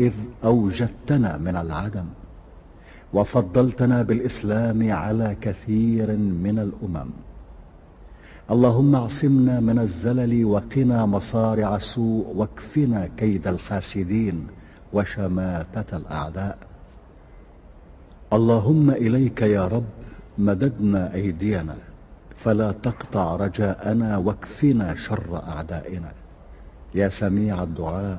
إذ أوجدتنا من العدم وفضلتنا بالإسلام على كثير من الأمم. اللهم اعصمنا من الزلل وقنا مصارع السوء واكفنا كيد الحاسدين وشماتة الأعداء. اللهم إليك يا رب مددنا أيدينا فلا تقطع رجاءنا واكفنا شر أعدائنا. يا سميع الدعاء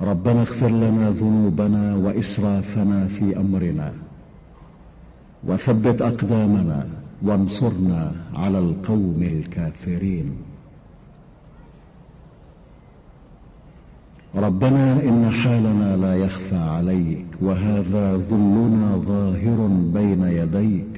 ربنا اغفر لنا ذنوبنا وإسرافنا في أمرنا وثبت أقدامنا وانصرنا على القوم الكافرين. ربنا إن حالنا لا يخفى عليك وهذا ذلنا ظاهر بين يديك.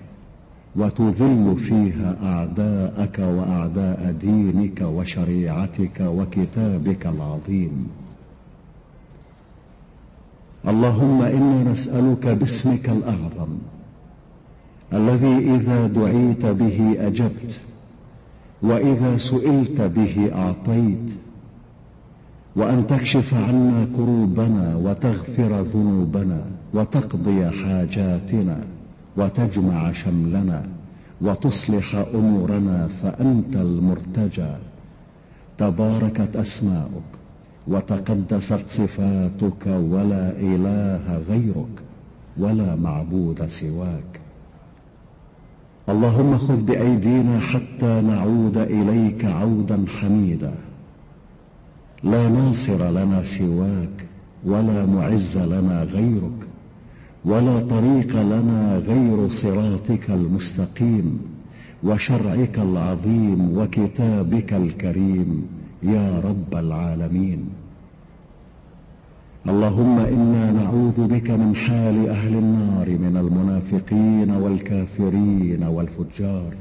وتذل فيها أعداءك وأعداء دينك وشريعتك وكتابك العظيم. اللهم إنا نسألك باسمك الأعظم الذي إذا دعيت به أجبت وإذا سئلت به أعطيت وأن تكشف عنا كروبنا وتغفر ذنوبنا وتقضي حاجاتنا. وتجمع شملنا وتصلح أمورنا فأنت المرتجى. تباركت أسماؤك وتقدست صفاتك ولا إله غيرك ولا معبود سواك. اللهم خذ بأيدينا حتى نعود إليك عودا حميدا. لا ناصر لنا سواك ولا معز لنا غيرك. ولا طريق لنا غير صراطك المستقيم وشرعك العظيم وكتابك الكريم يا رب العالمين. اللهم إنا نعوذ بك من حال أهل النار من المنافقين والكافرين والفجار.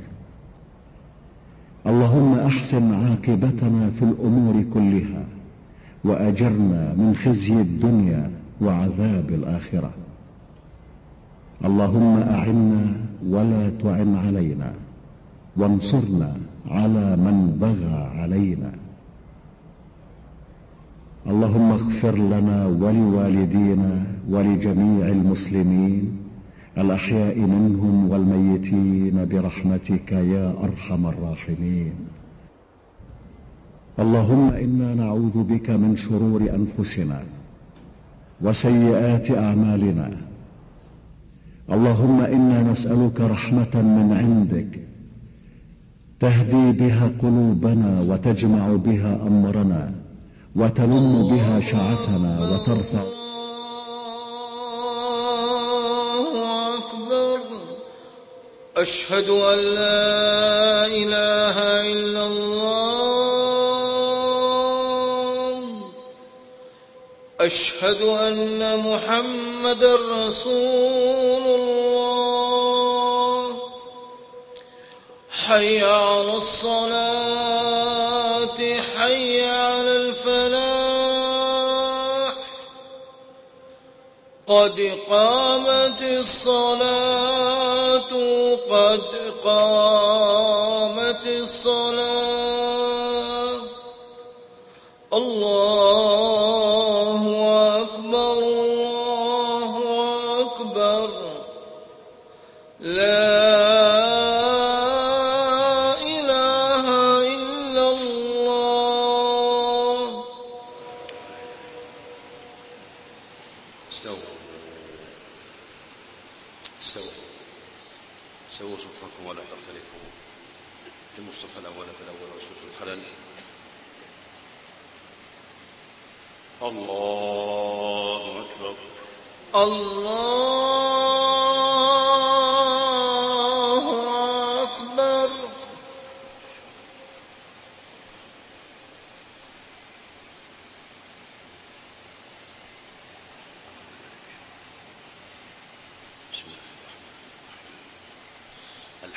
اللهم أحسن عاقبتنا في الأمور كلها وأجرنا من خزي الدنيا وعذاب الآخرة. اللهم أعنا ولا تعن علينا وانصرنا على من بغى علينا. اللهم اغفر لنا ولوالدينا ولجميع المسلمين الأحياء منهم والميتين برحمتك يا أرحم الراحمين. اللهم إنا نعوذ بك من شرور أنفسنا وسيئات أعمالنا. اللهم إنا نسألك رحمة من عندك تهدي بها قلوبنا وتجمع بها أمرنا وتلم بها شعثنا وترفع أشهد أن لا إله إلا الله. أشهد أن محمد رسول حي على الصلاة حي على الفلاح. قد قامت الصلاة قد قامت الصلاة الله أكبر الله أكبر لا إله إلا الله استووا استووا سووا صفكم ولا تختلفوا اتموا الصف الأول فالاول وشوفوا الخلل الله اكبر الله أكبر بسم الله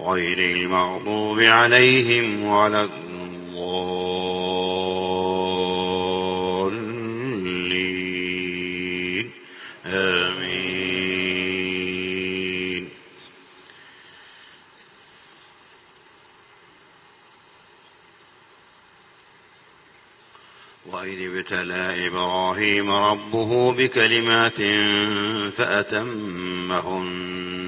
غير المغضوب عليهم ولا الضالين. آمين. وإذ ابتلى إبراهيم ربه بكلمات فأتمهن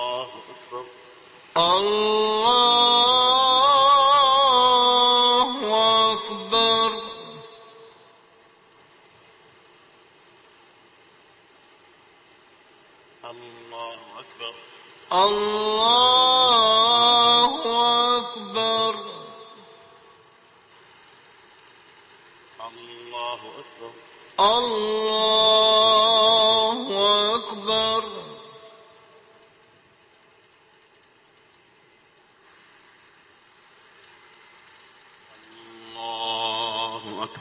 أكبر الله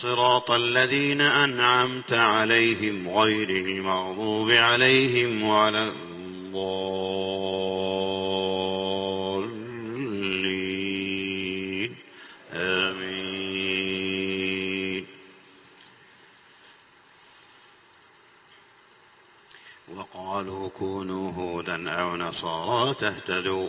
صراط الذين أنعمت عليهم غير المغضوب عليهم ولا الضالين. آمين. وقالوا كونوا هودا أو نصارى تهتدوا.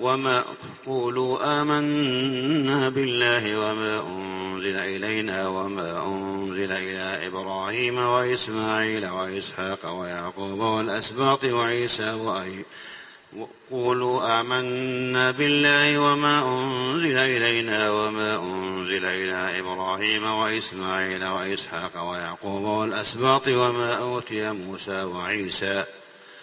وما قولوا آمنا بالله وما أنزل إلينا وما أنزل إلى إبراهيم وإسماعيل وإسحاق ويعقوب والأسباط وعيسى وأي قولوا آمنا بالله وما أنزل إلينا وما أنزل إلى إبراهيم وإسماعيل وإسحاق ويعقوب والأسباط وما أوتي موسى وعيسى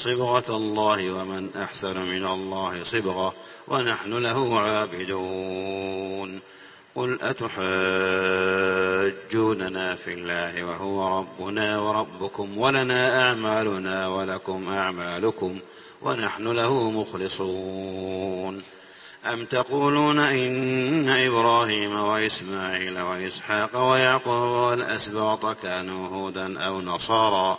صبغة الله ومن أحسن من الله صبغة ونحن له عابدون. قل أتحاجوننا في الله وهو ربنا وربكم ولنا أعمالنا ولكم أعمالكم ونحن له مخلصون. أم تقولون إن إبراهيم وإسماعيل وإسحاق ويعقوب والأسباط كانوا هودا أو نصارى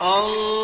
Allah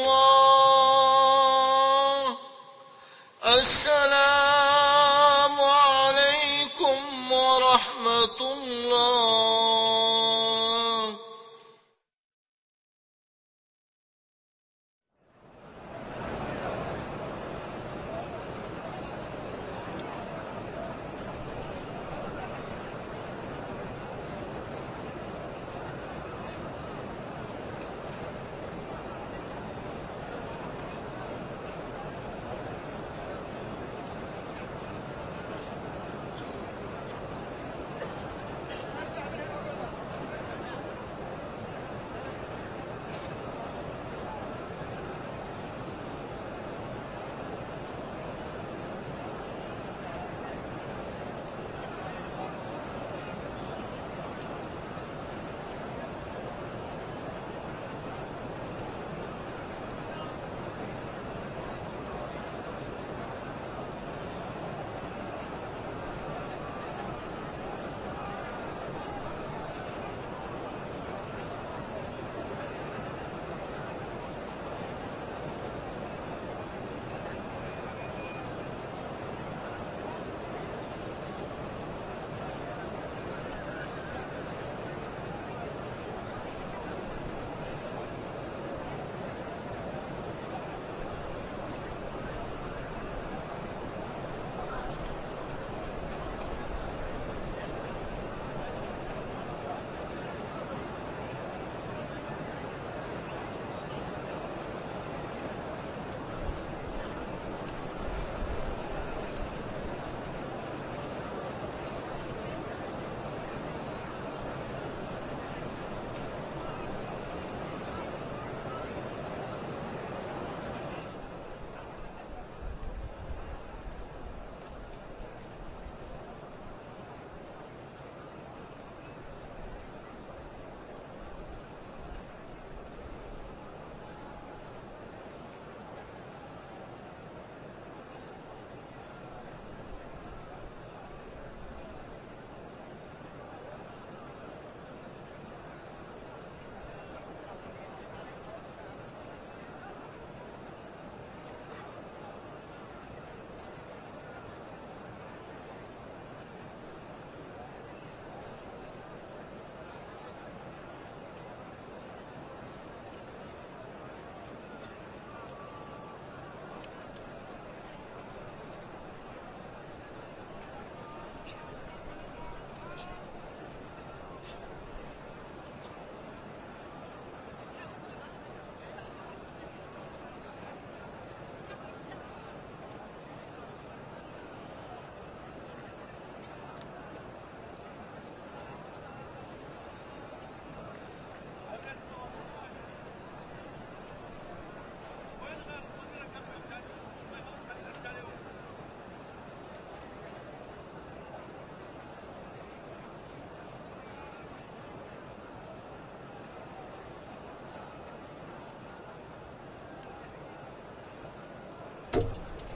people.